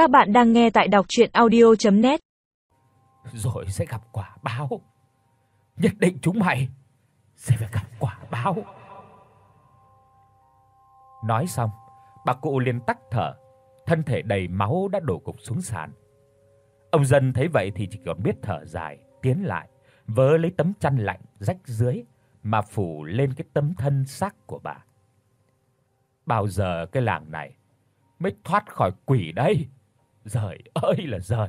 Các bạn đang nghe tại đọc audio net Rồi sẽ gặp quả báo. Nhất định chúng mày sẽ phải gặp quả báo. Nói xong, bà cụ liền tắc thở, thân thể đầy máu đã đổ gục xuống sàn. Ông dân thấy vậy thì chỉ còn biết thở dài, tiến lại, vớ lấy tấm chăn lạnh rách dưới mà phủ lên cái tấm thân xác của bà. Bao giờ cái làng này mới thoát khỏi quỷ đây? Giời ơi là giời.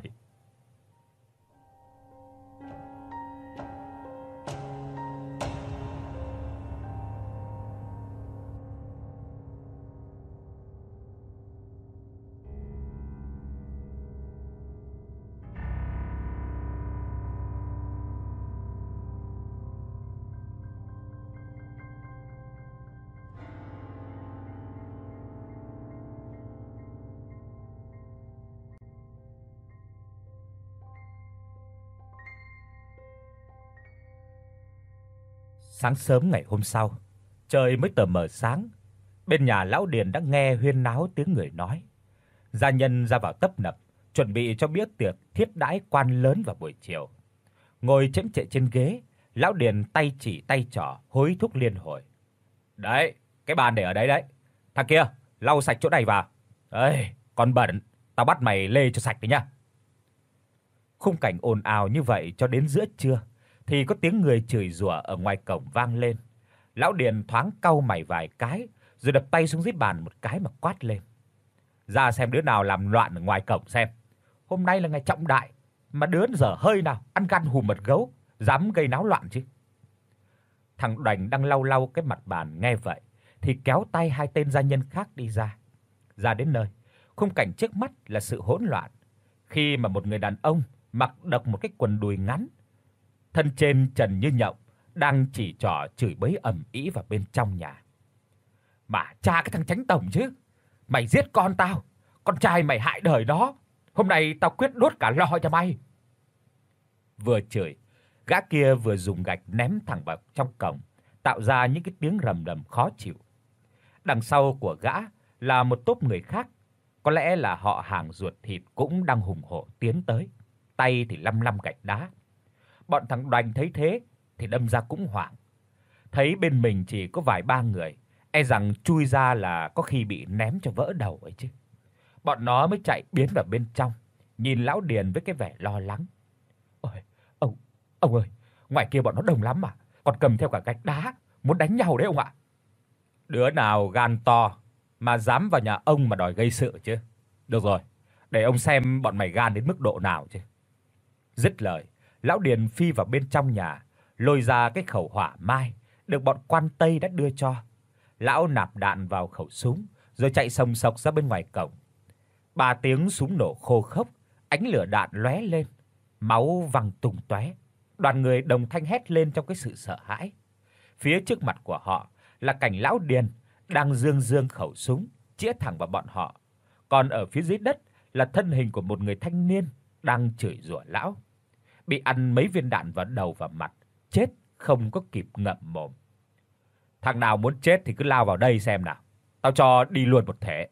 Sáng sớm ngày hôm sau, trời mới tờ mờ sáng, bên nhà lão Điền đã nghe huyên náo tiếng người nói. Gia nhân ra vào tấp nập, chuẩn bị cho bữa tiệc thiết đãi quan lớn vào buổi chiều. Ngồi chễm chệ trên ghế, lão Điền tay chỉ tay trỏ hối thúc liên hồi. "Đấy, cái bàn để ở đấy đấy. Thằng kia, lau sạch chỗ này vào. Ê, còn bẩn, tao bắt mày lê cho sạch đi nhá." Khung cảnh ồn ào như vậy cho đến giữa trưa thì có tiếng người chửi rủa ở ngoài cổng vang lên. Lão Điền thoáng cau mày vài cái, rồi đập tay xuống dưới bàn một cái mà quát lên. Ra xem đứa nào làm loạn ở ngoài cổng xem. Hôm nay là ngày trọng đại, mà đứa dở hơi nào ăn gan hùm mật gấu, dám gây náo loạn chứ. Thằng Đoành đang lau lau cái mặt bàn nghe vậy thì kéo tay hai tên gia nhân khác đi ra. Ra đến nơi, khung cảnh trước mắt là sự hỗn loạn, khi mà một người đàn ông mặc độc một cái quần đùi ngắn thân trên trần như nhộng, đang chỉ trỏ chửi bới ầm ĩ vào bên trong nhà. Mà cha cái thằng tránh tổng chứ, mày giết con tao, con trai mày hại đời đó hôm nay tao quyết đốt cả lò cho mày. Vừa chửi, gã kia vừa dùng gạch ném thẳng vào trong cổng, tạo ra những cái tiếng rầm rầm khó chịu. Đằng sau của gã là một tốp người khác, có lẽ là họ hàng ruột thịt cũng đang hùng hổ tiến tới, tay thì lăm lăm gạch đá, Bọn thằng Đoành thấy thế thì đâm ra cũng hoảng. Thấy bên mình chỉ có vài ba người, e rằng chui ra là có khi bị ném cho vỡ đầu ấy chứ. Bọn nó mới chạy biến vào bên trong, nhìn lão Điền với cái vẻ lo lắng. "Ôi, ông, ông ơi, ngoài kia bọn nó đông lắm mà, còn cầm theo cả gạch đá, muốn đánh nhau đấy ông ạ." Đứa nào gan to mà dám vào nhà ông mà đòi gây sự chứ? Được rồi, để ông xem bọn mày gan đến mức độ nào chứ. Dứt lời, lão Điền phi vào bên trong nhà, lôi ra cái khẩu hỏa mai được bọn quan Tây đã đưa cho. Lão nạp đạn vào khẩu súng, rồi chạy sồng sọc ra bên ngoài cổng. Ba tiếng súng nổ khô khốc, ánh lửa đạn lóe lên, máu văng tung tóe. Đoàn người đồng thanh hét lên trong cái sự sợ hãi. Phía trước mặt của họ là cảnh lão Điền đang dương dương khẩu súng chĩa thẳng vào bọn họ. Còn ở phía dưới đất là thân hình của một người thanh niên đang chửi rủa lão bị ăn mấy viên đạn vào đầu và mặt, chết không có kịp ngậm mồm. Thằng nào muốn chết thì cứ lao vào đây xem nào, tao cho đi luôn một thể.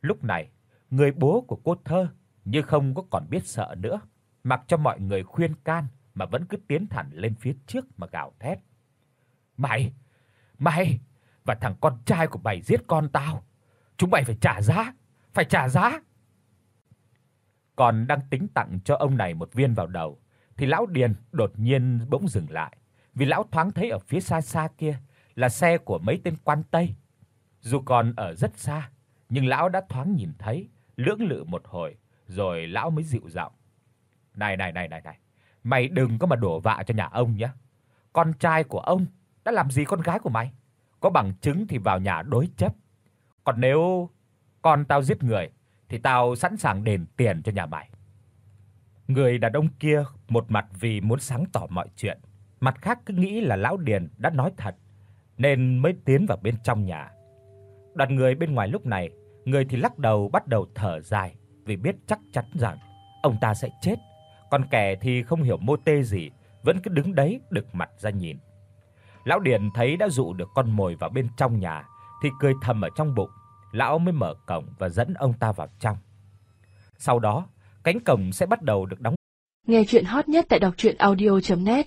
Lúc này, người bố của cô thơ như không có còn biết sợ nữa, mặc cho mọi người khuyên can mà vẫn cứ tiến thẳng lên phía trước mà gào thét. "Mày, mày và thằng con trai của mày giết con tao, chúng mày phải trả giá, phải trả giá." Còn đang tính tặng cho ông này một viên vào đầu thì lão Điền đột nhiên bỗng dừng lại, vì lão thoáng thấy ở phía xa xa kia là xe của mấy tên quan Tây. Dù còn ở rất xa, nhưng lão đã thoáng nhìn thấy, lưỡng lự một hồi, rồi lão mới dịu giọng. "Này này này này này, mày đừng có mà đổ vạ cho nhà ông nhé. Con trai của ông đã làm gì con gái của mày? Có bằng chứng thì vào nhà đối chất. Còn nếu con tao giết người thì tao sẵn sàng đền tiền cho nhà mày." Người đàn ông kia một mặt vì muốn sáng tỏ mọi chuyện, mặt khác cứ nghĩ là lão Điền đã nói thật nên mới tiến vào bên trong nhà. Đoàn người bên ngoài lúc này, người thì lắc đầu bắt đầu thở dài vì biết chắc chắn rằng ông ta sẽ chết, còn kẻ thì không hiểu mô tê gì, vẫn cứ đứng đấy đực mặt ra nhìn. Lão Điền thấy đã dụ được con mồi vào bên trong nhà thì cười thầm ở trong bụng, lão mới mở cổng và dẫn ông ta vào trong. Sau đó, cánh cổng sẽ bắt đầu được đóng. Nghe truyện hot nhất tại doctruyenaudio.net